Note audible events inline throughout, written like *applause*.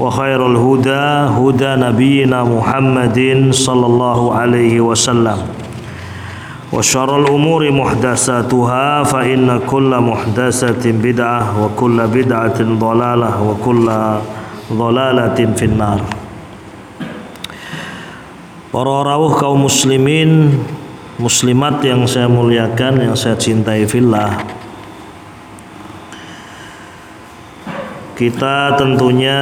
وخير الهدى هدى نبينا محمد صلى الله عليه وسلم وشر الأمور محدثاتها فإن كل محدثة بدعة وكل بدعة ضلالة وكل ضلالة في النار Para rawuh kaum muslimin muslimat yang saya muliakan yang saya cintai fillah Kita tentunya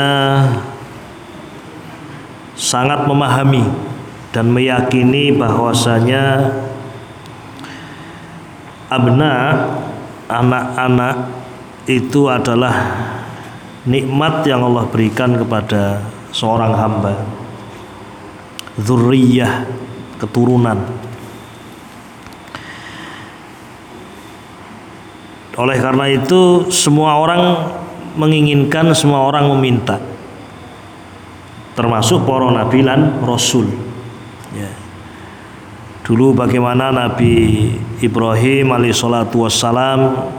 sangat memahami dan meyakini bahwasanya abna anak-anak itu adalah nikmat yang Allah berikan kepada seorang hamba. Zurriyah keturunan. Oleh karena itu semua orang menginginkan semua orang meminta. Termasuk para nabi dan rasul. Ya. dulu bagaimana Nabi Ibrahim alaihissalatu wassalam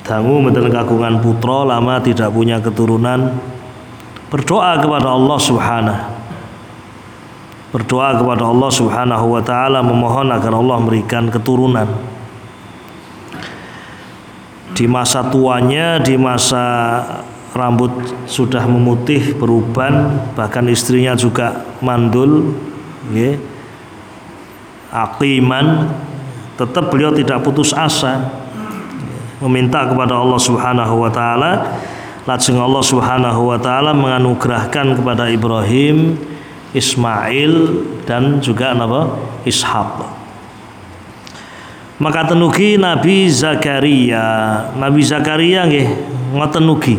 dangu kagungan putra lama tidak punya keturunan berdoa kepada Allah subhanahu berdoa kepada Allah subhanahu wa ta'ala memohon agar Allah memberikan keturunan di masa tuanya di masa rambut sudah memutih beruban bahkan istrinya juga mandul ya, akiman tetap beliau tidak putus asa. Meminta kepada Allah Subhanahu wa taala lajeng Allah Subhanahu wa taala menganugerahkan kepada Ibrahim Ismail dan juga apa? Ishak maka tenugi Nabi Zakaria. Nabi Zakaria nggih ngoten ugi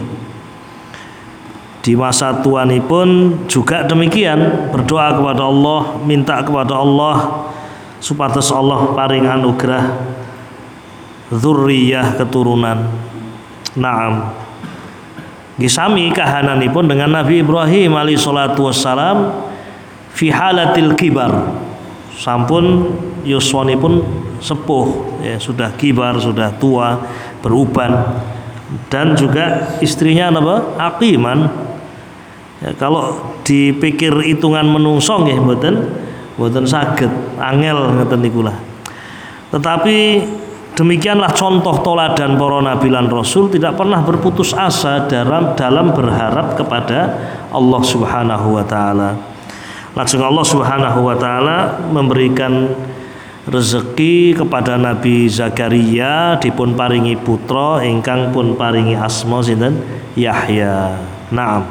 di masa tuanipun juga demikian berdoa kepada Allah minta kepada Allah supados Allah paring anugerah zurriyah keturunan. Naam. Gisami kahananipun dengan Nabi Ibrahim alaihi salatu wassalam fi halatil kibar. Sampun yuswanipun sepuh ya sudah kibar sudah tua beruban. Dan juga istrinya apa? Akiman ya, kalau dipikir hitungan menungsong ya mboten mboten saged angel ngeten niku tetapi demikianlah contoh toladan para nabi lan rasul tidak pernah berputus asa dalam dalam berharap kepada Allah Subhanahu wa taala. Langsung Allah Subhanahu wa taala memberikan rezeki kepada Nabi Zakaria dipun paringi putra ingkang pun paringi asma sinten Yahya. Naam.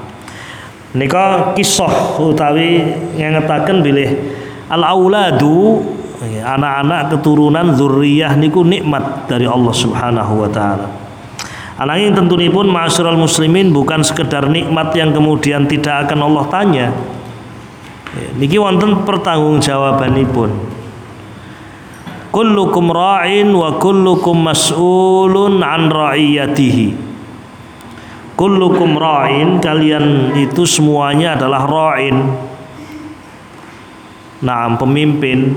Nika kisah utawi ngengetaken bilih al auladu anak-anak keturunan zuriyah niku nikmat dari Allah Subhanahu wa taala. Ananging tentunipun ma'asyiral muslimin bukan sekedar nikmat yang kemudian tidak akan Allah tanya. Ya, niki wonten pertanggungjawabanipun. Kullukum ra'in wa kullukum mas'ulun an ra'iyatihi. Kullukum ra'in kalian itu semuanya adalah ra'in. Nah, pemimpin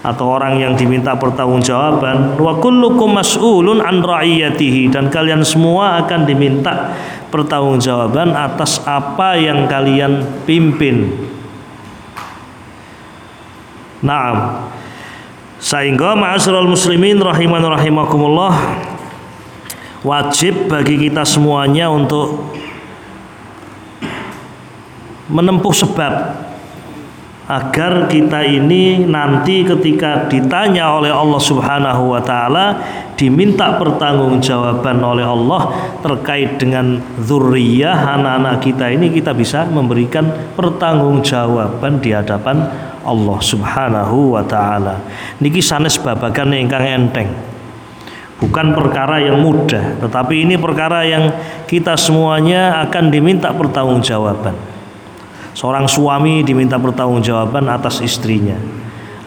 atau orang yang diminta pertanggungjawaban wa kullukum mas'ulun an ra'iyatihi dan kalian semua akan diminta pertanggungjawaban atas apa yang kalian pimpin. Naam. Sehingga ma'asyiral muslimin rahiman rahimakumullah wajib bagi kita semuanya untuk menempuh sebab agar kita ini nanti ketika ditanya oleh Allah Subhanahu wa taala diminta pertanggungjawaban oleh Allah terkait dengan zuriyah anak-anak kita ini kita bisa memberikan pertanggungjawaban di hadapan Allah Subhanahu wa taala. Niki sanes babagan ingkang enteng. Bukan perkara yang mudah, tetapi ini perkara yang kita semuanya akan diminta pertanggungjawaban. Seorang suami diminta pertanggungjawaban atas istrinya,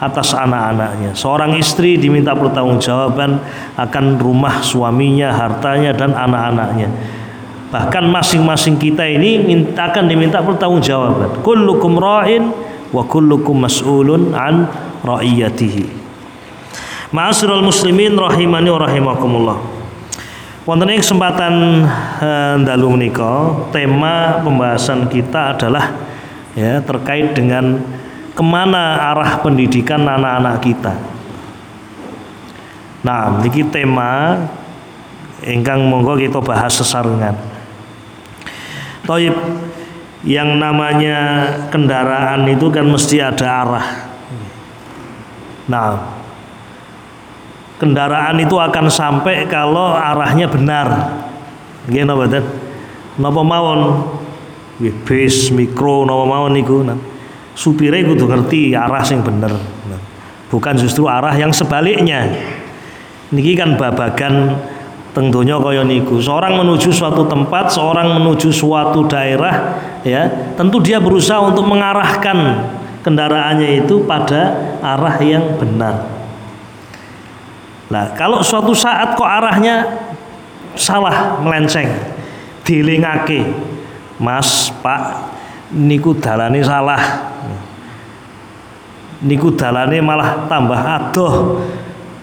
atas anak-anaknya. Seorang istri diminta pertanggungjawaban akan rumah suaminya, hartanya dan anak-anaknya. Bahkan masing-masing kita ini akan diminta pertanggungjawaban. Kullukum ra'in wa kullukum mas'ulun an ra'iyatihi. Ma'asyiral muslimin rahimani wa rahimakumullah. Wonten ing kesempatan eh, dalu menika tema pembahasan kita adalah ya terkait dengan ke mana arah pendidikan anak-anak kita. Nah, ini tema ingkang monggo kita bahas sesarengan. Toib yang namanya kendaraan itu kan mesti ada arah. Nah, kendaraan itu akan sampai kalau arahnya benar. Gimana betul? Napa mawon bis mikro nama mawon niku nah. supire kudu ngerti arah sing bener nah. bukan justru arah yang sebaliknya niki kan babagan tentunya kaya niku seorang menuju suatu tempat seorang menuju suatu daerah ya tentu dia berusaha untuk mengarahkan kendaraannya itu pada arah yang benar nah kalau suatu saat kok arahnya salah melenceng dilingake Mas, Pak, niku dalane salah. Niku dalane malah tambah adoh,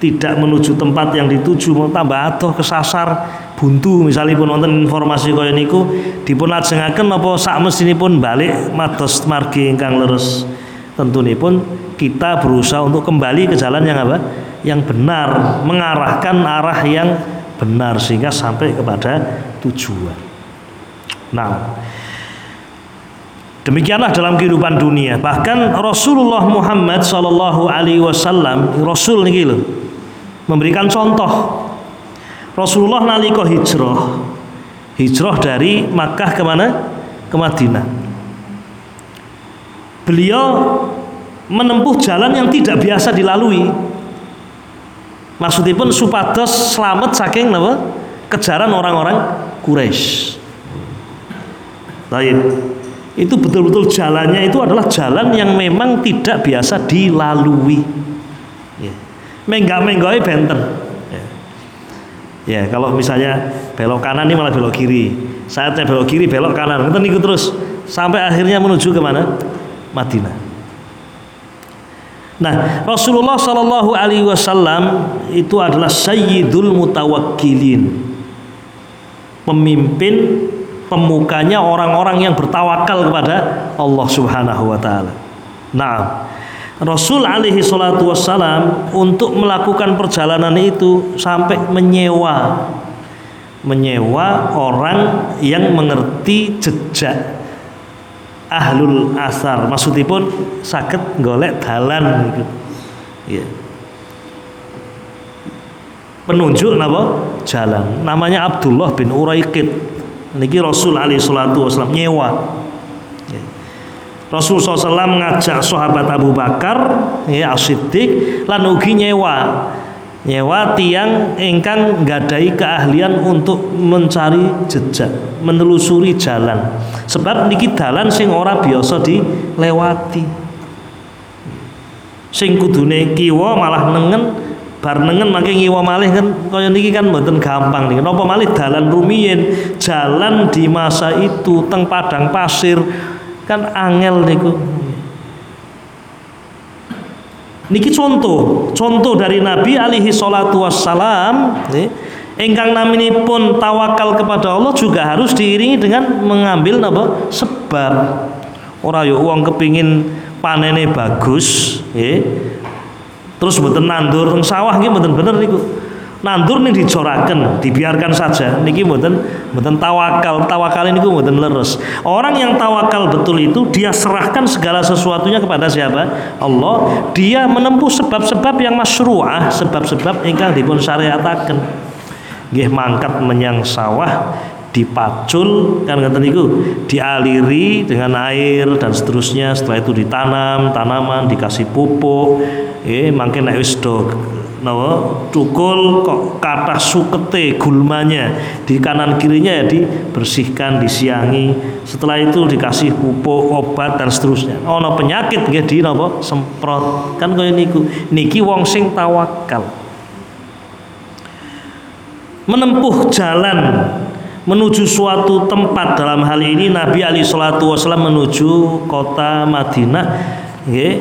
tidak menuju tempat yang dituju, mau tambah adoh kesasar buntu. Misalnya pun wonten informasi kaya niku dipun lajengaken apa sak pun balik mados margi ingkang leres. Tentunipun kita berusaha untuk kembali ke jalan yang apa? Yang benar mengarahkan arah yang benar sehingga sampai kepada tujuan. Nah, demikianlah dalam kehidupan dunia. Bahkan Rasulullah Muhammad Shallallahu Alaihi Wasallam, Rasul nih loh, memberikan contoh. Rasulullah nalika hijrah, hijrah dari Makkah ke mana? Ke Madinah. Beliau menempuh jalan yang tidak biasa dilalui. Maksudnya pun supados selamat saking apa? kejaran orang-orang Quraisy. Baik. Itu betul-betul jalannya itu adalah jalan yang memang tidak biasa dilalui. Ya. Menggak-menggai benten. Ya. ya, kalau misalnya belok kanan ini malah belok kiri. Saatnya belok kiri, belok kanan. Kita ikut terus sampai akhirnya menuju ke mana? Madinah. Nah, Rasulullah Shallallahu Alaihi Wasallam itu adalah Sayyidul Mutawakkilin, pemimpin pemukanya orang-orang yang bertawakal kepada Allah Subhanahu wa taala. Nah, Rasul alaihi salatu wassalam untuk melakukan perjalanan itu sampai menyewa menyewa orang yang mengerti jejak ahlul asar maksudipun sakit golek dalan gitu. Ya. Penunjuk napa? Jalan. Namanya Abdullah bin Uraikid niki Rasul alaihi salatu wasallam nyewa. Ya. Rasul SAW mengajak sahabat Abu Bakar ya As-Siddiq lan ugi nyewa. Nyewa tiang ingkang gadai keahlian untuk mencari jejak menelusuri jalan. Sebab niki dalan sing ora biasa dilewati. Sing kudune kiwa malah nengen bar nengen makin ngiwa malih kan. Kaya niki kan mboten gampang niki napa malih dalan rumiyin? Jalan di masa itu teng padang pasir. Kan angel niku. Niki contoh. Contoh dari Nabi alaihi salatu wassalam ingkang naminipun tawakal kepada Allah juga harus diiringi dengan mengambil napa? Sebab. Ora yo wong kepingin panene bagus nggih terus mboten nandur teng sawah nggih mboten bener niku. Nandur nih dicorakan dibiarkan saja. Niki mboten mboten tawakal. Tawakal ini mboten leres. Orang yang tawakal betul itu dia serahkan segala sesuatunya kepada siapa? Allah. Dia menempuh sebab-sebab yang masyru'ah sebab-sebab ingkang dipun syariataken. Nggih mangkat menyang sawah dipacul kan kata niku? Dialiri dengan air dan seterusnya. Setelah itu ditanam tanaman dikasih pupuk. Eh makin nek wis do nawa cukul kok kata sukete gulmanya. Di kanan kirinya ya dibersihkan disiangi. Setelah itu dikasih pupuk obat dan seterusnya. Ono penyakit nggih di napa semprot. Kan kaya niku. Niki wong sing tawakal. Menempuh jalan menuju suatu tempat. Dalam hal ini Nabi Ali Shallallahu Wasallam menuju kota Madinah. Nggih.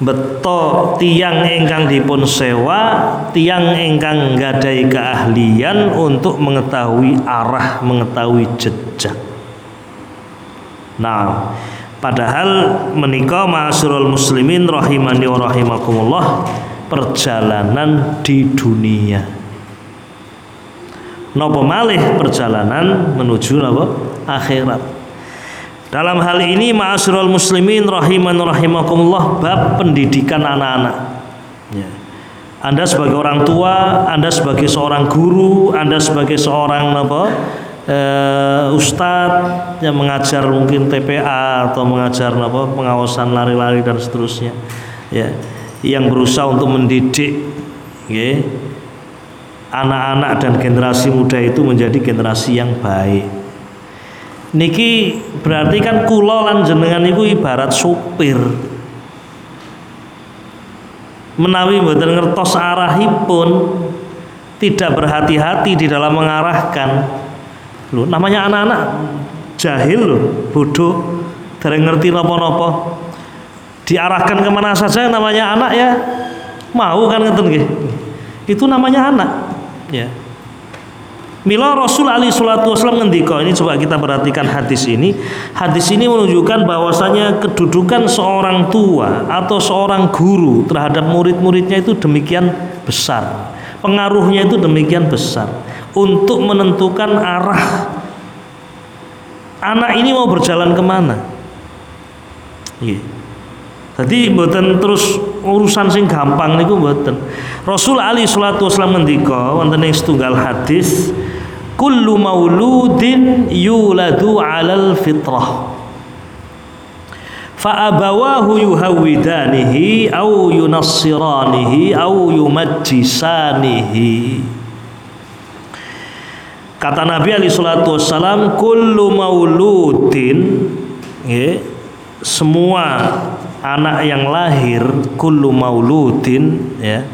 Beto tiang ingkang dipun sewa tiang ingkang gadai keahlian untuk mengetahui arah mengetahui jejak. Nah padahal menikah ma'asirul muslimin rahimani wa rahimakumullah perjalanan di dunia nopo malih perjalanan menuju nopo akhirat dalam hal ini ma'asyiral muslimin rahiman rahimakumullah bab pendidikan anak-anak. Ya. Anda sebagai orang tua, Anda sebagai seorang guru, Anda sebagai seorang apa? Uh, ustadz yang mengajar mungkin TPA atau mengajar apa pengawasan lari-lari dan seterusnya ya yang berusaha untuk mendidik ya anak-anak dan generasi muda itu menjadi generasi yang baik. Niki berarti kan kula lan jenengan iku ibarat supir. Menawi mboten ngertos arahipun tidak berhati-hati di dalam mengarahkan. Lho namanya anak-anak jahil loh bodoh dari ngerti nopo-nopo diarahkan ke mana saja namanya anak ya mau kan ngeten itu namanya anak ya Mila Rasul Ali Shallallahu Wasallam ngendika ini coba kita perhatikan hadis ini. Hadis ini menunjukkan bahwasanya kedudukan seorang tua atau seorang guru terhadap murid-muridnya itu demikian besar. Pengaruhnya itu demikian besar untuk menentukan arah anak ini mau berjalan ke mana. Iya. Jadi mboten terus urusan sing gampang niku mboten. Rasul Ali sallallahu wasallam ngendika wonten ing setunggal hadis kullu mauludin yuladu alal fitrah fa abawahu yuhawidanihi au yunassiranihi au yumajjisanihi kata Nabi alaihi salatu wassalam kullu mauludin ya, semua anak yang lahir kullu mauludin ya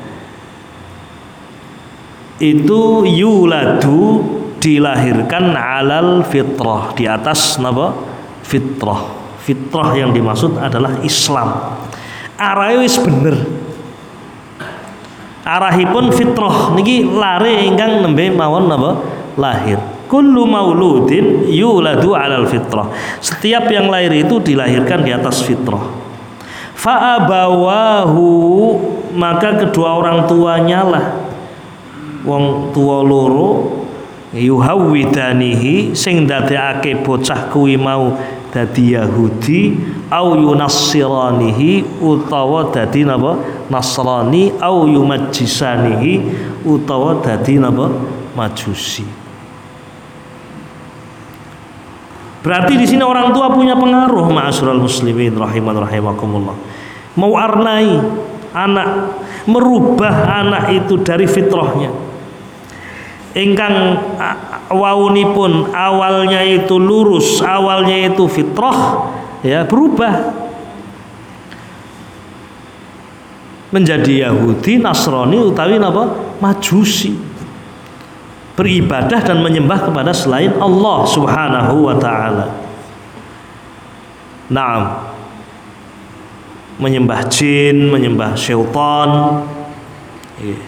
itu yuladu dilahirkan alal fitrah di atas napa? Fitrah. Fitrah yang dimaksud adalah Islam. Arahnya wis bener. Arahipun fitrah. Niki lari ingkang nembe mawon napa? Lahir. Kullu mauludin yuladu alal fitrah. Setiap yang lahir itu dilahirkan di atas fitrah fa'abawahu maka kedua orang tuanya lah. Wong tua loro yuhawwidanihi sing dadekake bocah kuwi mau dadi Yahudi au yunassiranihi utawa dadi napa? Nasrani au yumajjisanihi utawa dadi napa? Majusi Berarti di sini orang tua punya pengaruh ma'asyiral muslimin rahiman rahimakumullah. Mewarnai anak, merubah anak itu dari fitrahnya. Ingkang pun awalnya itu lurus, awalnya itu fitrah, ya berubah menjadi Yahudi, Nasrani utawi apa? Majusi beribadah dan menyembah kepada selain Allah Subhanahu wa taala. Naam. Menyembah jin, menyembah syaitan. Iya.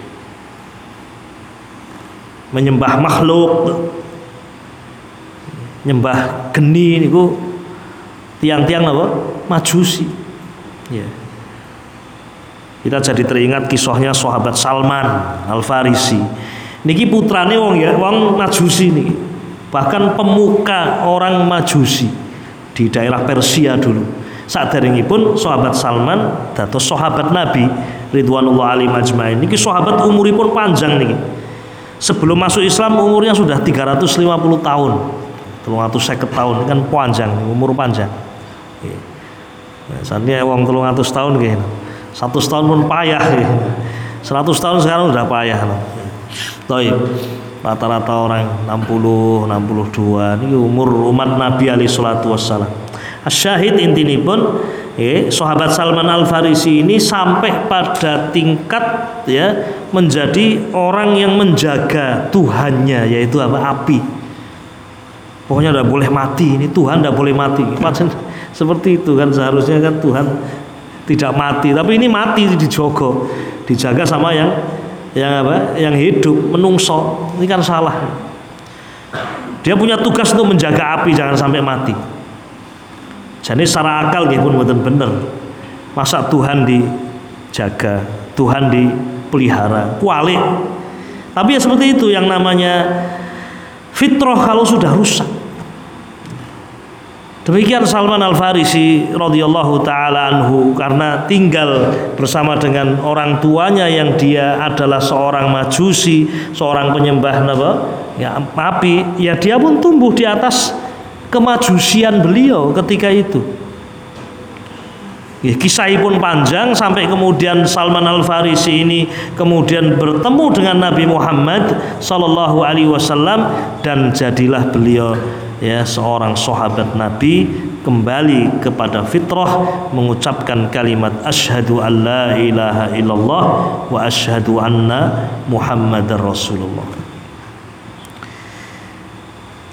Menyembah makhluk. Menyembah geni niku tiang-tiang apa? Majusi. Ya. Kita jadi teringat kisahnya sahabat Salman Al-Farisi niki putrane wong ya wong majusi niki. Bahkan pemuka orang majusi di daerah Persia dulu. Saat pun sahabat Salman dados sahabat Nabi Ridwanullah Ali majmain. Niki sahabat umuripun panjang niki. Sebelum masuk Islam umurnya sudah 350 tahun. 350 tahun kan panjang umur panjang. Nah, wong 300 tahun gitu satu tahun pun payah. Gitu. 100 tahun sekarang udah payah. loh. Taib. Rata-rata orang 60, 62 ini umur umat Nabi alaihi salatu wassalam. Asyahid pun eh, sahabat Salman Al Farisi ini sampai pada tingkat ya menjadi orang yang menjaga Tuhannya yaitu apa api. Pokoknya tidak boleh mati ini Tuhan tidak boleh mati. Seperti itu kan seharusnya kan Tuhan tidak mati tapi ini mati dijogo dijaga sama yang yang apa? Yang hidup menungso. Ini kan salah. Dia punya tugas untuk menjaga api jangan sampai mati. Jadi secara akal dia pun betul bener. Masa Tuhan dijaga Tuhan dipelihara kualik. Tapi ya seperti itu yang namanya fitrah kalau sudah rusak Demikian Salman Al Farisi radhiyallahu taala anhu karena tinggal bersama dengan orang tuanya yang dia adalah seorang majusi, seorang penyembah apa? Ya api, ya dia pun tumbuh di atas kemajusian beliau ketika itu. Ya, kisah pun panjang sampai kemudian Salman Al Farisi ini kemudian bertemu dengan Nabi Muhammad Sallallahu Alaihi Wasallam dan jadilah beliau ya seorang sahabat Nabi kembali kepada fitrah mengucapkan kalimat asyhadu an la ilaha illallah wa asyhadu anna muhammadar rasulullah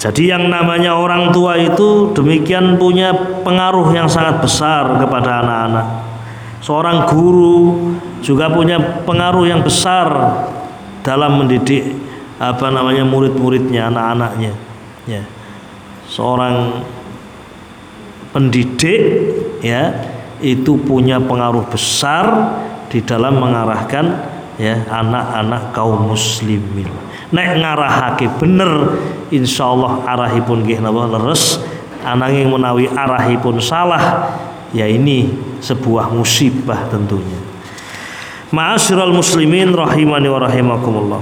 jadi yang namanya orang tua itu demikian punya pengaruh yang sangat besar kepada anak-anak. Seorang guru juga punya pengaruh yang besar dalam mendidik apa namanya murid-muridnya, anak-anaknya. Ya seorang pendidik ya itu punya pengaruh besar di dalam mengarahkan ya anak-anak kaum muslimin. Nek ngarahake bener insyaallah arahipun nggih napa leres ananging menawi arahipun salah ya ini sebuah musibah tentunya. Ma'asyiral muslimin rahimani wa rahimakumullah.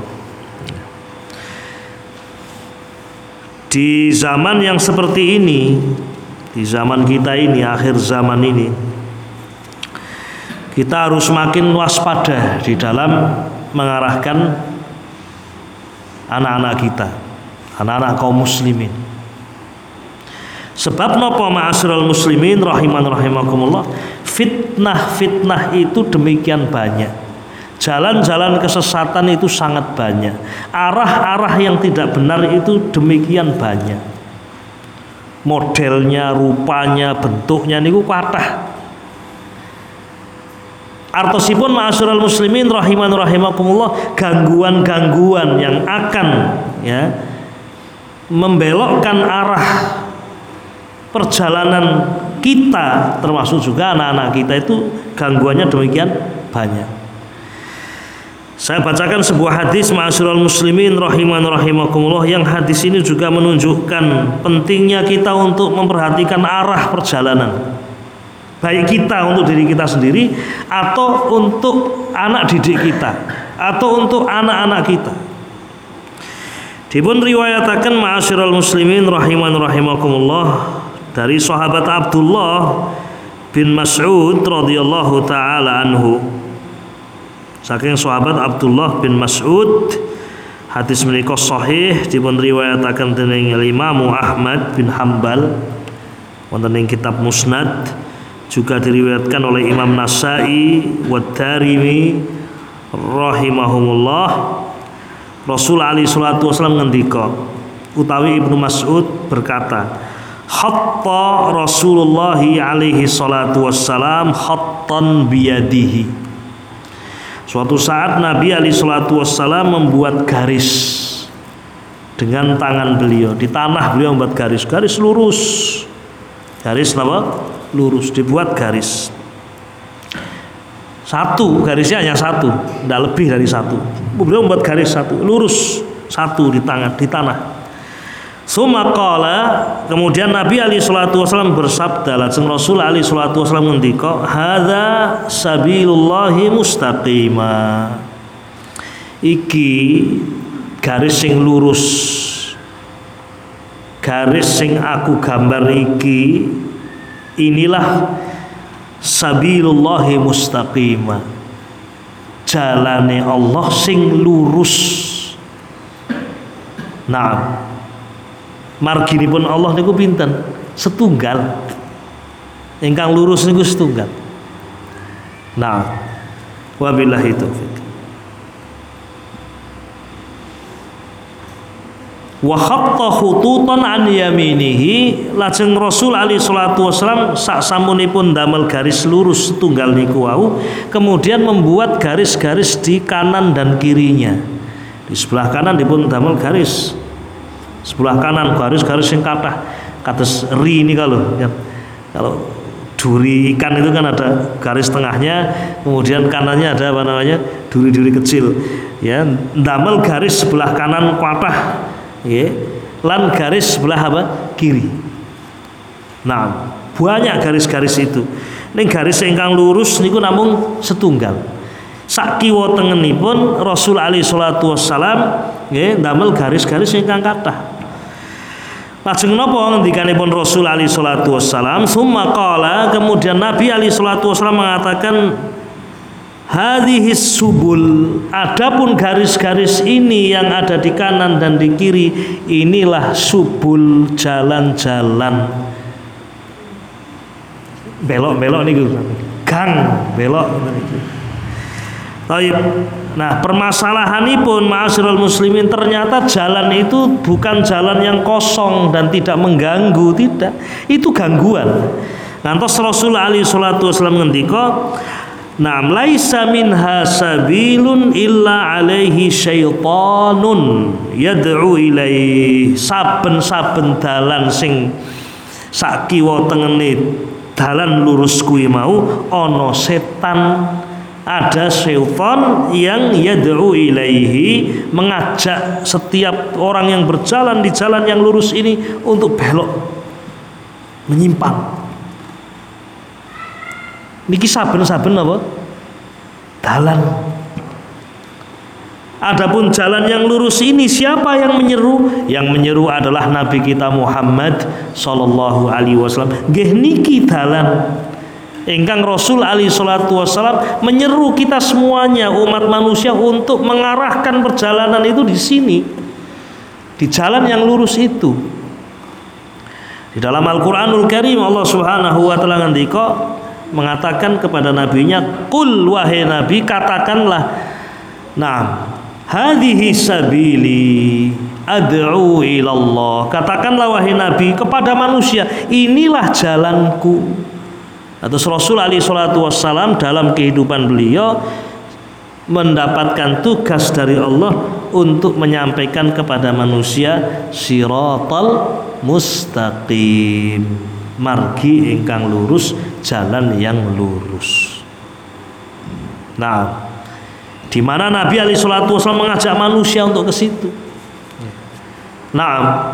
Di zaman yang seperti ini di zaman kita ini akhir zaman ini kita harus makin waspada di dalam mengarahkan anak-anak kita anak-anak kaum muslimin. Sebab nopo ma'asyiral muslimin rahiman rahimakumullah fitnah-fitnah itu demikian banyak Jalan-jalan kesesatan itu sangat banyak. Arah-arah yang tidak benar itu demikian banyak. Modelnya, rupanya, bentuknya niku kathah. Artosipun ma'asyiral muslimin rahiman rahimakumullah gangguan-gangguan yang akan ya membelokkan arah perjalanan kita termasuk juga anak-anak kita itu gangguannya demikian banyak. Saya bacakan sebuah hadis ma'asyiral muslimin rahiman rahimakumullah yang hadis ini juga menunjukkan pentingnya kita untuk memperhatikan arah perjalanan. Baik kita untuk diri kita sendiri atau untuk anak didik kita atau untuk anak-anak kita. Dipun riwayatakan ma'asyiral muslimin rahiman rahimakumullah dari sahabat Abdullah bin Mas'ud radhiyallahu taala anhu saking sahabat Abdullah bin Mas'ud hadis menika sahih dipun riwayataken dening Imam Ahmad bin Hambal wonten kitab Musnad juga diriwayatkan oleh Imam Nasai wa Darimi rahimahumullah. Rasul Ali salatu wasallam ngendika utawi Ibnu Mas'ud berkata hatta Rasulullah alaihi salatu wassalam khattan biyadihi suatu saat Nabi alaihi salatu wassalam membuat garis dengan tangan beliau. Di tanah beliau membuat garis. Garis lurus. Garis apa? Lurus. Dibuat garis. Satu. Garisnya hanya satu. Tidak lebih dari satu. Beliau membuat garis satu. Lurus. Satu di tangan di tanah Sumakala kemudian Nabi Ali Shallallahu Wasallam bersabda, lajeng Rasul Ali Shallallahu Wasallam ngendika, "Hada sabilullahi mustaqima." Iki garis sing lurus. Garis sing aku gambar iki inilah sabilullahi mustaqima. Jalane Allah sing lurus. Nah, marginipun Allah niku pinten? Setunggal. Ingkang lurus niku setunggal. Nah wabillahi taufik wa khatta khututan an yaminihi lajeng Rasul ali salatu wasalam sak samunipun damel garis lurus setunggal niku wau kemudian membuat garis-garis di kanan dan kirinya. Di sebelah kanan dipun damel garis sebelah kanan garis-garis yang kata kados ri ini kalau ya. kalau duri ikan itu kan ada garis tengahnya kemudian kanannya ada apa namanya duri-duri kecil ya. Damel garis sebelah kanan kuatah ya. Lan garis sebelah apa? Kiri. Nah banyak garis-garis itu. Ini garis ingkang lurus niku namun setunggal. Sak kiwa tengenipun Rasul alaihi salatu wassalam nggih damel garis-garis ingkang kathah Lajeng napa ngendikanipun Rasul Ali salatu wassalam, summa qala kemudian Nabi Ali salatu wassalam mengatakan hadhihi subul. Adapun garis-garis ini yang ada di kanan dan di kiri inilah subul jalan-jalan. Belok-belok niku. Gang belok Taib. Nah, pun ma'asyiral muslimin ternyata jalan itu bukan jalan yang kosong dan tidak mengganggu, tidak. Itu gangguan. Ngantos Rasul Ali salatu wasallam ngendika, Naam laisa minha sabilun illa alaihi syaitanun yad'u ilaih saben-saben dalan sing sak kiwa tengene dalan lurus kuwi mau ana setan ada syaitan yang yad'u ilaihi mengajak setiap orang yang berjalan di jalan yang lurus ini untuk belok menyimpang niki saben-saben apa dalan Adapun jalan yang lurus ini siapa yang menyeru? Yang menyeru adalah Nabi kita Muhammad sallallahu alaihi wasallam. Nggih niki dalan Engkang Rasul Ali Shallallahu Wasallam menyeru kita semuanya umat manusia untuk mengarahkan perjalanan itu di sini, di jalan yang lurus itu. Di dalam Al-Quranul Karim Allah Subhanahu Wa Taala ngendika mengatakan kepada nabinya, "Kul wahai nabi katakanlah, nah hadhihi sabili ad'u ilallah." Katakanlah wahai nabi kepada manusia, inilah jalanku atau Rasul Ali Shallallahu Wasallam dalam kehidupan beliau mendapatkan tugas dari Allah untuk menyampaikan kepada manusia siratal mustaqim. Margi ingkang lurus jalan yang lurus. Nah di mana Nabi Ali Shallallahu Wasallam mengajak manusia untuk ke situ? Nah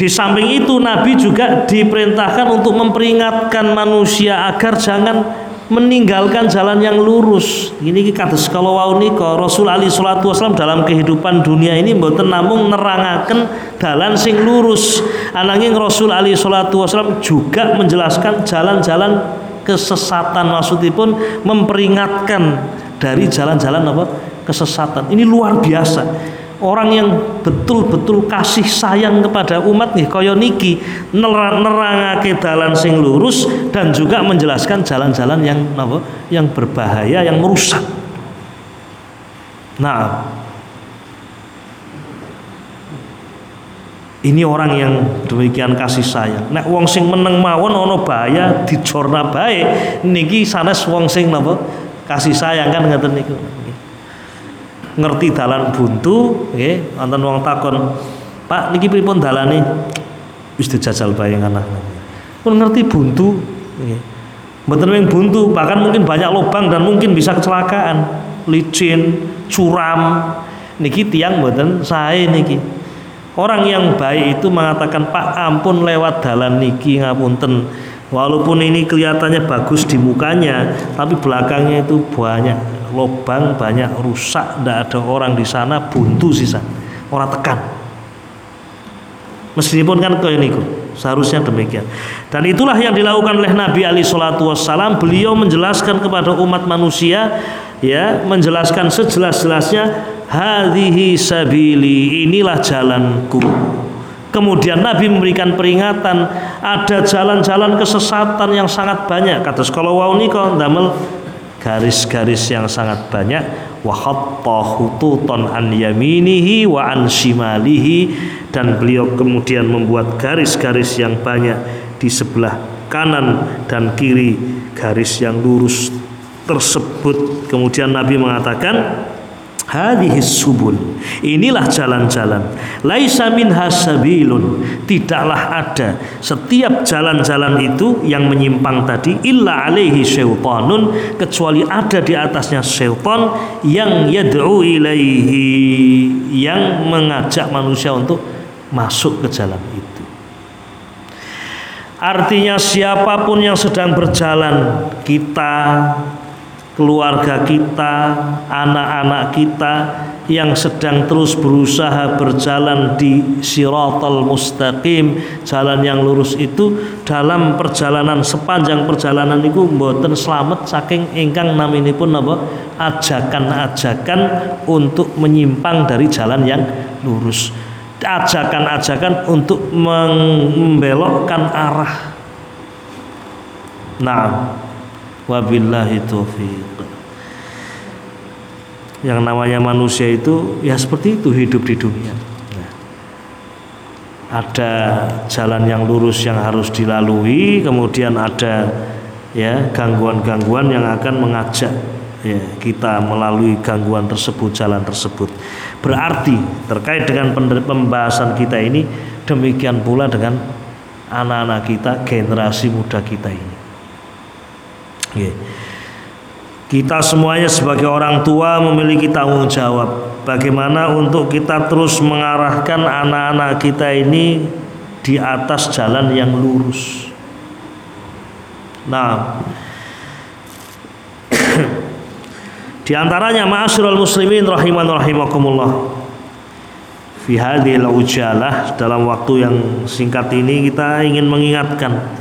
di samping itu Nabi juga diperintahkan untuk memperingatkan manusia agar jangan meninggalkan jalan yang lurus. Ini kados kalau wau nika Rasul Ali salatu wasallam dalam kehidupan dunia ini mboten namung nerangaken dalan sing lurus. Ananging Rasul Ali salatu wasallam juga menjelaskan jalan-jalan kesesatan maksudipun memperingatkan dari jalan-jalan apa kesesatan. Ini luar biasa orang yang betul-betul kasih sayang kepada umat nih kaya niki nerangake dalan sing lurus dan juga menjelaskan jalan-jalan yang apa yang berbahaya yang merusak. Nah ini orang yang demikian kasih sayang. Nek wong sing meneng mawon ana bahaya dijorna bae niki sanes wong sing napa kasih sayang kan ngaten niku ngerti dalan buntu nggih wonten wong takon Pak niki pripun dalane? Wis dijajal bae anak pun ngerti buntu nggih mboten wing buntu bahkan mungkin banyak lubang dan mungkin bisa kecelakaan. Licin curam. Niki tiang mboten sae niki. Orang yang baik itu mengatakan Pak ampun lewat dalan niki ngapunten. Walaupun ini kelihatannya bagus di mukanya tapi belakangnya itu banyak lubang banyak rusak tidak ada orang di sana buntu sisa. Orang tekan. Meskipun kan ke ini seharusnya demikian. Dan itulah yang dilakukan oleh Nabi Ali Shallallahu Wasallam. Beliau menjelaskan kepada umat manusia ya menjelaskan sejelas-jelasnya hadhihi sabili inilah jalanku. Kemudian Nabi memberikan peringatan ada jalan-jalan kesesatan yang sangat banyak. Kata kalau wau niko damel garis-garis yang sangat banyak. Wa khatta khututan an yaminihi wa an shimalihi. Dan beliau kemudian membuat garis-garis yang banyak di sebelah kanan dan kiri. Garis yang lurus tersebut. Kemudian Nabi mengatakan hadhis subul. Inilah jalan-jalan. Laisa minha sabilun. Tidaklah ada setiap jalan-jalan itu yang menyimpang tadi illa alaihi syaitanun kecuali ada di atasnya syaitan yang yad'u ilaihi yang mengajak manusia untuk masuk ke jalan itu. Artinya siapa pun yang sedang berjalan kita keluarga kita, anak-anak kita yang sedang terus berusaha berjalan di siratal mustaqim, jalan yang lurus itu dalam perjalanan sepanjang perjalanan itu mboten selamat saking ingkang naminipun apa ajakan-ajakan untuk menyimpang dari jalan yang lurus. Ajakan-ajakan untuk membelokkan arah. Nah, wabillahi taufiq. Yang namanya manusia itu ya seperti itu hidup di dunia. Ada jalan yang lurus yang harus dilalui kemudian ada ya gangguan-gangguan yang akan mengajak ya kita melalui gangguan tersebut jalan tersebut. Berarti terkait dengan pembahasan kita ini demikian pula dengan anak-anak kita generasi muda kita ini kita semuanya sebagai orang tua memiliki tanggung jawab bagaimana untuk kita terus mengarahkan anak-anak kita ini di atas jalan yang lurus. Nah, *clears throat* di antaranya ma'asyiral muslimin rahiman rahimakumullah. Fi hadhil ujalah dalam waktu yang singkat ini kita ingin mengingatkan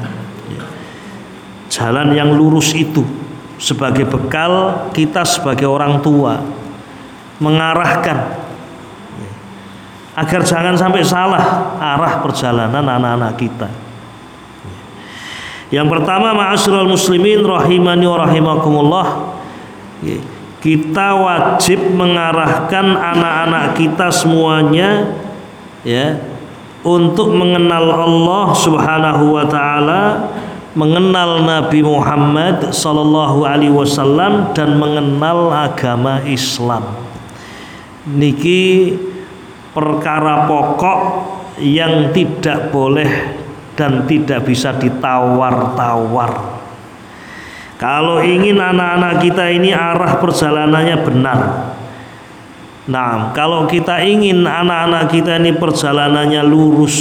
jalan yang lurus itu sebagai bekal kita sebagai orang tua mengarahkan agar jangan sampai salah arah perjalanan anak-anak kita. Yang pertama ma'asyiral muslimin rahimani wa rahimakumullah kita wajib mengarahkan anak-anak kita semuanya ya untuk mengenal Allah Subhanahu wa taala mengenal Nabi Muhammad sallallahu alaihi wasallam dan mengenal agama Islam. Niki perkara pokok yang tidak boleh dan tidak bisa ditawar-tawar. Kalau ingin anak-anak kita ini arah perjalanannya benar. Nah, kalau kita ingin anak-anak kita ini perjalanannya lurus,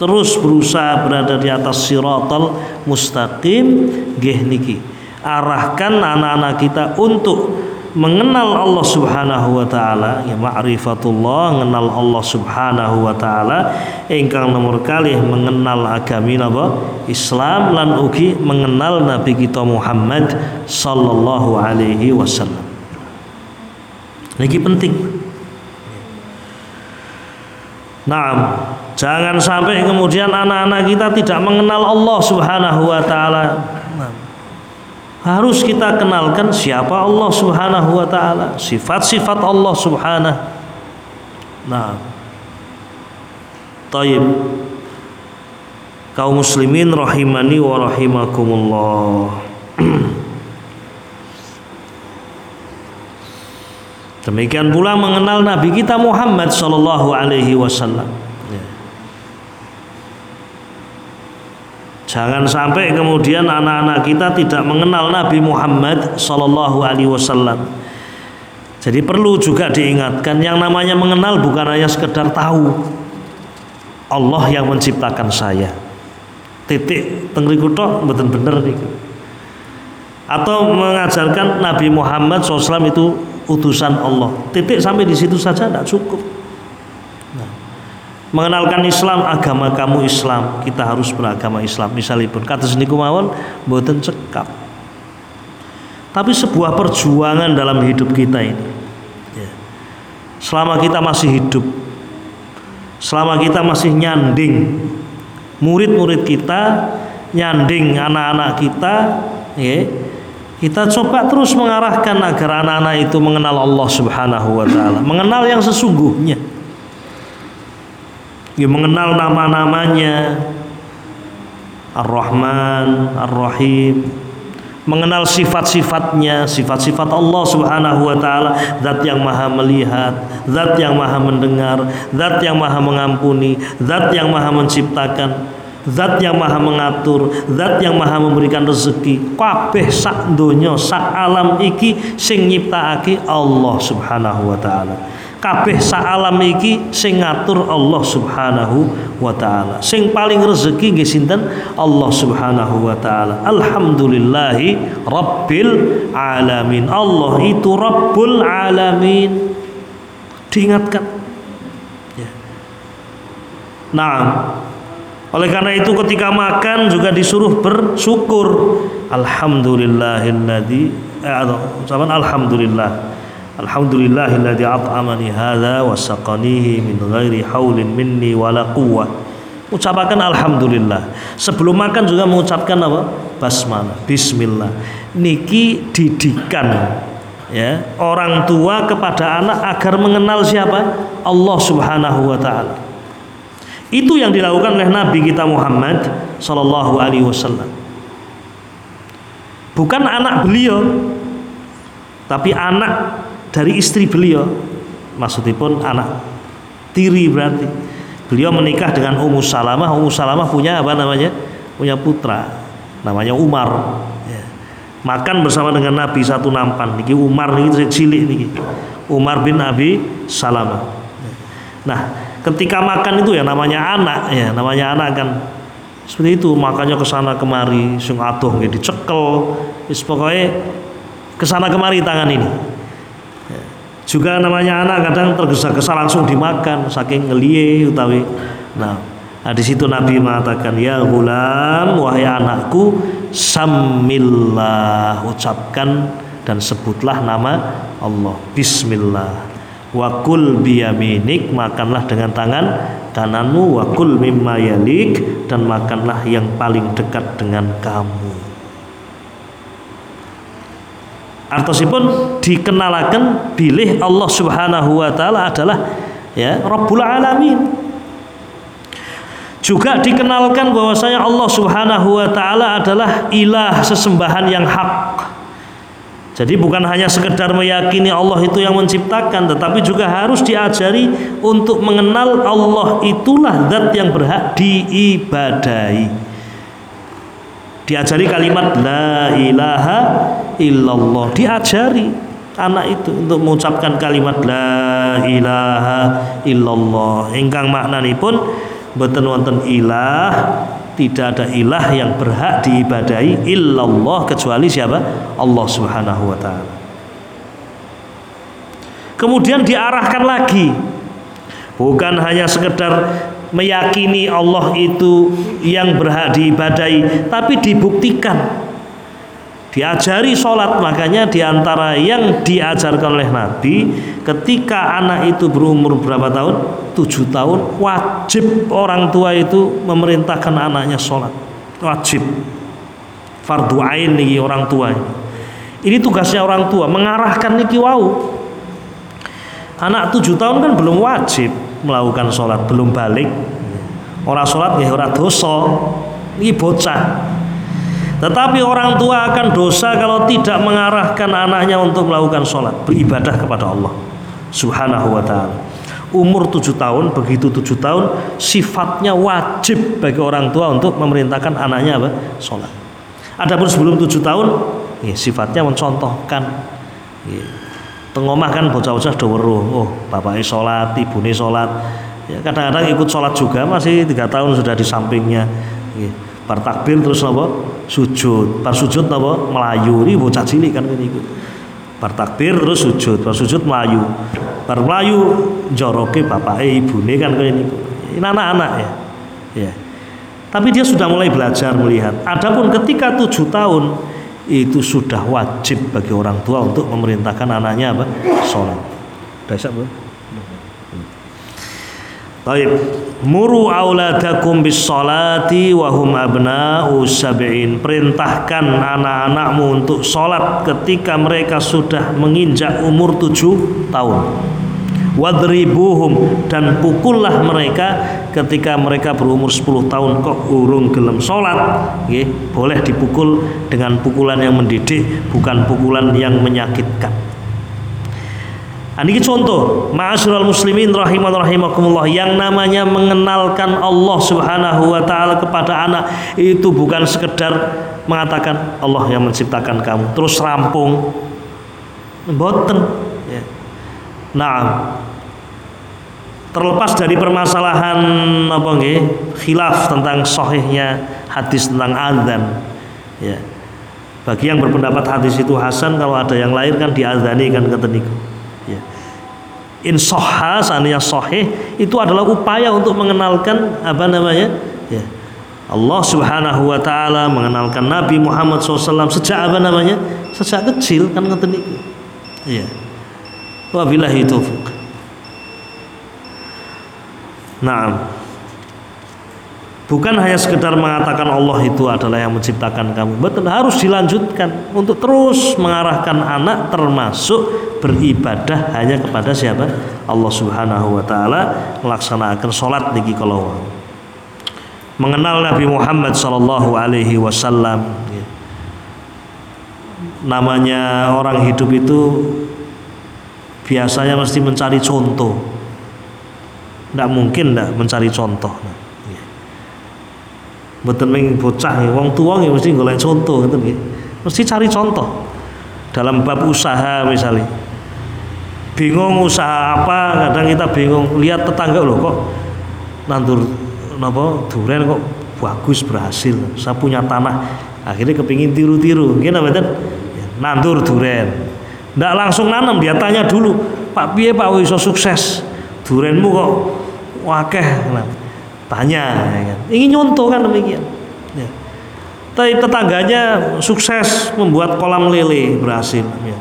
terus berusaha berada di atas siratal mustaqim nggih niki. Arahkan anak-anak kita untuk mengenal Allah Subhanahu wa taala. Ya ma'rifatullah mengenal Allah Subhanahu wa taala. Ingkang nomor kali mengenal agami napa? Islam lan ugi mengenal Nabi kita Muhammad sallallahu alaihi wasallam. Lagi penting. Nah, jangan sampai kemudian anak-anak kita tidak mengenal Allah Subhanahu wa taala. Harus kita kenalkan siapa Allah Subhanahu wa taala, sifat-sifat Allah Subhanahu. Nah. Taib. Kaum muslimin rahimani wa rahimakumullah. Demikian pula mengenal Nabi kita Muhammad sallallahu alaihi wasallam. Jangan sampai kemudian anak-anak kita tidak mengenal Nabi Muhammad Sallallahu Alaihi Wasallam. Jadi perlu juga diingatkan yang namanya mengenal bukan hanya sekedar tahu Allah yang menciptakan saya. Titik tengriku tok bener-bener Atau mengajarkan Nabi Muhammad SAW itu utusan Allah. Titik sampai di situ saja tidak cukup mengenalkan Islam agama kamu Islam. Kita harus beragama Islam. Misalnya pun kata seni kumawon buatan cekap. Tapi sebuah perjuangan dalam hidup kita ini ya. selama kita masih hidup selama kita masih nyanding murid-murid kita nyanding anak-anak kita ya kita coba terus mengarahkan agar anak-anak itu mengenal Allah Subhanahu wa taala, mengenal yang sesungguhnya ya, mengenal nama-namanya. Ar-Rahman, Ar-Rahim. Mengenal sifat-sifatnya, sifat-sifat Allah Subhanahu wa taala, zat yang maha melihat, zat yang maha mendengar, zat yang maha mengampuni, zat yang maha menciptakan, zat yang maha mengatur, zat yang maha memberikan rezeki. Kabeh sak donya, sak alam iki sing nyiptakake Allah Subhanahu wa taala kabeh alam iki sing ngatur Allah Subhanahu wa taala. Sing paling rezeki nggih sinten? Allah Subhanahu wa taala. Alhamdulillahi rabbil alamin. Allah itu rabbul alamin. Diingatkan. Ya. Nah, oleh karena itu ketika makan juga disuruh bersyukur. Alhamdulillahilladzi eh, alhamdulillah Alhamdulillahilladzi at'amani hadza wa saqanihi min ghairi haulin minni wala quwwah. Ucapkan alhamdulillah. Sebelum makan juga mengucapkan apa? Basmalah, bismillah. Niki didikan ya, orang tua kepada anak agar mengenal siapa? Allah Subhanahu wa taala. Itu yang dilakukan oleh Nabi kita Muhammad sallallahu alaihi wasallam. Bukan anak beliau, tapi anak dari istri beliau maksudnya pun anak tiri berarti beliau menikah dengan Ummu Salamah. Ummu Salamah punya apa namanya? Punya putra namanya Umar. Ya. makan bersama dengan Nabi satu nampan. Niki Umar niki cilik niki. Umar bin Abi Salamah. Nah ketika makan itu ya namanya anak ya namanya anak kan. Seperti itu makanya ke sana kemari sing adoh nggih dicekel. Wis pokoknya ke sana kemari tangan ini juga namanya anak kadang tergesa-gesa langsung dimakan saking ngelie utawi. Nah, nah di situ Nabi mengatakan ya gulam wahai anakku samillah ucapkan dan sebutlah nama Allah. Bismillah. Wakul biyaminik makanlah dengan tangan kananmu. Wakul mimma yalik dan makanlah yang paling dekat dengan kamu artosipun dikenalakan bilih Allah Subhanahu wa taala adalah ya Rabbul alamin. Juga dikenalkan bahwasanya Allah Subhanahu wa taala adalah ilah sesembahan yang hak. Jadi bukan hanya sekedar meyakini Allah itu yang menciptakan tetapi juga harus diajari untuk mengenal Allah itulah zat yang berhak diibadahi diajari kalimat la ilaha illallah diajari anak itu untuk mengucapkan kalimat la ilaha illallah ingkang pun boten wonten ilah tidak ada ilah yang berhak diibadahi illallah kecuali siapa? Allah Subhanahu wa taala. Kemudian diarahkan lagi bukan hanya sekedar meyakini Allah itu yang berhak diibadahi tapi dibuktikan. Diajari sholat makanya di antara yang diajarkan oleh Nabi ketika anak itu berumur berapa tahun? Tujuh tahun wajib orang tua itu memerintahkan anaknya sholat. Wajib. Fardu ain nih orang tua ini. Tugasnya orang tua mengarahkan niki wau. Anak tujuh tahun kan belum wajib melakukan sholat belum balik orang sholat ya orang dosa ini bocah tetapi orang tua akan dosa kalau tidak mengarahkan anaknya untuk melakukan sholat, beribadah kepada Allah Subhanahu wa taala. Umur tujuh tahun, begitu tujuh tahun, sifatnya wajib bagi orang tua untuk memerintahkan anaknya apa? Sholat. Adapun sebelum tujuh tahun, ya, sifatnya mencontohkan. Ya. Tengomah kan bocah-bocah doweruh, oh bapaknya sholat, ibunya sholat. Ya, kadang-kadang ikut sholat juga, masih tiga tahun sudah di sampingnya. Ya bar takbir terus apa sujud. Bar sujud apa melayu. Ini bocah cilik kan niku bar takbir terus sujud. Bar sujud melayu. Bar melayu joroke bapak ibune kan niku ini. Anak-anak ya. Ya tapi dia sudah mulai belajar melihat. Adapun ketika tujuh tahun itu sudah wajib bagi orang tua untuk memerintahkan anaknya apa sholat Daisa, bu Baik. Muru auladakum bis salati wa hum abna'u. Perintahkan anak-anakmu untuk salat ketika mereka sudah menginjak umur tujuh tahun. Wadribuhum dan pukullah mereka ketika mereka berumur 10 tahun kok urung gelem nggih, boleh dipukul dengan pukulan yang mendidik, bukan pukulan yang menyakitkan. Nah, ini contoh, ma'asyiral muslimin rahiman rahimakumullah yang namanya mengenalkan Allah Subhanahu wa taala kepada anak itu bukan sekedar mengatakan Allah yang menciptakan kamu terus rampung. Mboten ya. Nah, terlepas dari permasalahan apa nggih khilaf tentang sahihnya hadis tentang azan ya bagi yang berpendapat hadis itu hasan kalau ada yang lain kan diazani kan kata niku ya. Insoha seandainya sahih itu adalah upaya untuk mengenalkan apa namanya ya Allah Subhanahu wa taala mengenalkan Nabi Muhammad SAW sejak apa namanya? Sejak kecil kan ngeten niku. Iya. Wabillahi taufiq. Nah, bukan hanya sekedar mengatakan Allah itu adalah yang menciptakan kamu. Betul harus dilanjutkan untuk terus mengarahkan anak termasuk beribadah hanya kepada siapa? Allah subhanahu wa ta'ala melaksanakan sholat niki kalau mengenal Nabi Muhammad sallallahu alaihi wasallam. Namanya orang hidup itu biasanya mesti mencari contoh tidak mungkin tidak mencari contoh Mboten ming bocah wong tua nggih mesti golek contoh ngoten nggih. Mesti cari contoh. Dalam bab usaha misalnya. Bingung usaha apa, kadang kita bingung lihat tetangga loh kok nandur napa duren kok bagus berhasil. Saya punya tanah akhirnya kepingin tiru-tiru. Nggih mboten? Ya, nandur duren. Ndak langsung nanam, dia tanya dulu, Pak piye Pak iso sukses? Durenmu kok wakeh. Nah, tanya ya kan. ingin nyontoh kan demikian ya. tapi tetangganya sukses membuat kolam lele berhasil ya.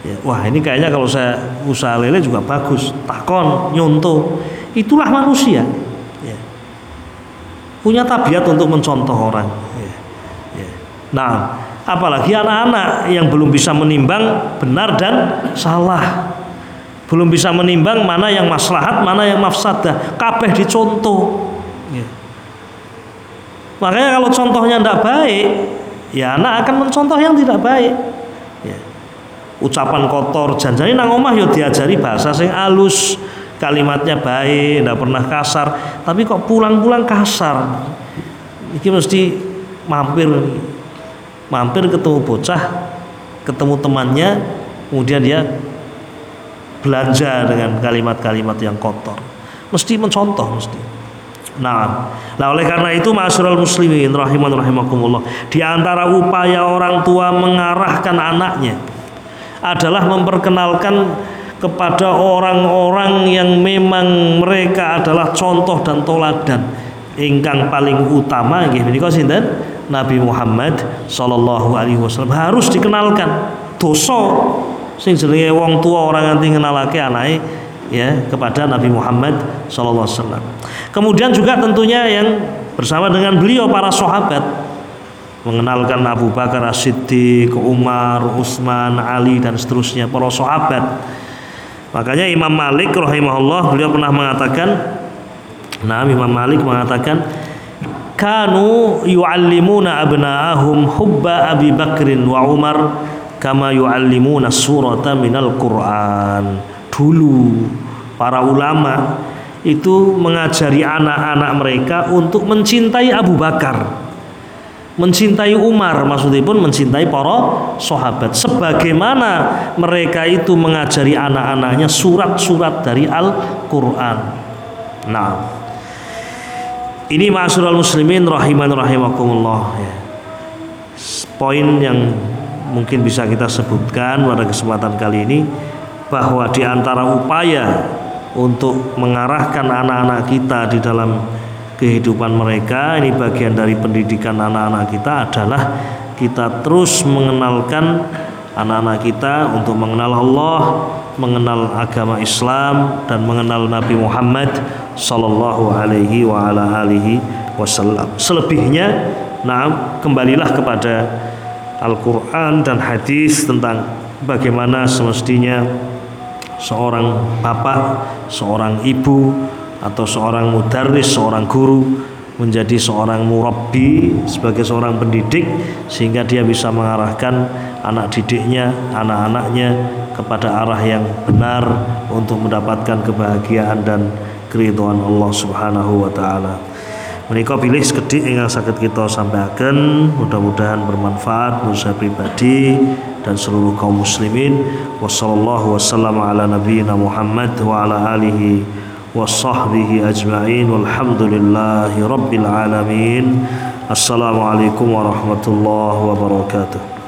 Ya, wah ini kayaknya kalau saya usaha lele juga bagus takon nyontoh itulah manusia ya. punya tabiat untuk mencontoh orang ya. Ya. nah apalagi anak-anak yang belum bisa menimbang benar dan salah belum bisa menimbang mana yang maslahat mana yang mafsadah kabeh dicontoh Ya. Makanya kalau contohnya tidak baik, ya anak akan mencontoh yang tidak baik. Ya. Ucapan kotor, janjani nang omah yo diajari bahasa sing alus, kalimatnya baik, tidak pernah kasar, tapi kok pulang-pulang kasar. Ini mesti mampir mampir ketemu bocah, ketemu temannya, kemudian dia belanja dengan kalimat-kalimat yang kotor. Mesti mencontoh mesti. Nah, nah oleh karena itu masyarul muslimin rahiman rahimakumullah di antara upaya orang tua mengarahkan anaknya adalah memperkenalkan kepada orang-orang yang memang mereka adalah contoh dan toladan ingkang paling utama nggih Nabi Muhammad sallallahu alaihi wasallam harus dikenalkan dosa sing jenenge wong tua orang nganti ngenalake anake ya kepada Nabi Muhammad sallallahu alaihi wasallam. Kemudian juga tentunya yang bersama dengan beliau para sahabat mengenalkan Abu Bakar As-Siddiq, Umar, Utsman, Ali dan seterusnya para sahabat Makanya Imam Malik rahimahullah beliau pernah mengatakan Nah Imam Malik mengatakan Kanu yu'allimuna abna'ahum hubba Abi Bakrin wa Umar kama yu'allimuna surata minal Qur'an. Dulu para ulama itu mengajari anak-anak mereka untuk mencintai Abu Bakar mencintai Umar maksudnya pun mencintai para sahabat sebagaimana mereka itu mengajari anak-anaknya surat-surat dari Al-Qur'an. Nah, ini ma'asyiral muslimin rahiman rahimakumullah ya. Poin yang mungkin bisa kita sebutkan pada kesempatan kali ini bahwa di antara upaya untuk mengarahkan anak-anak kita di dalam kehidupan mereka ini bagian dari pendidikan anak-anak kita adalah kita terus mengenalkan anak-anak kita untuk mengenal Allah, mengenal agama Islam dan mengenal Nabi Muhammad sallallahu alaihi wa ala alihi wasallam. Selebihnya, nah kembalilah kepada Al-Qur'an dan hadis tentang bagaimana semestinya seorang bapak, seorang ibu atau seorang mudarris, seorang guru menjadi seorang murabbi sebagai seorang pendidik sehingga dia bisa mengarahkan anak didiknya, anak-anaknya kepada arah yang benar untuk mendapatkan kebahagiaan dan keridhaan Allah Subhanahu wa taala menika pilih sekedik ingkang sakit kita sampaikan mudah-mudahan bermanfaat musa pribadi dan seluruh kaum muslimin. Wasallallahu wasallam ala nabiyina Muhammad wa ala alihi wa sahbihi ajma'in. Walhamdulillahi rabbil alamin. Assalamualaikum warahmatullahi wabarakatuh.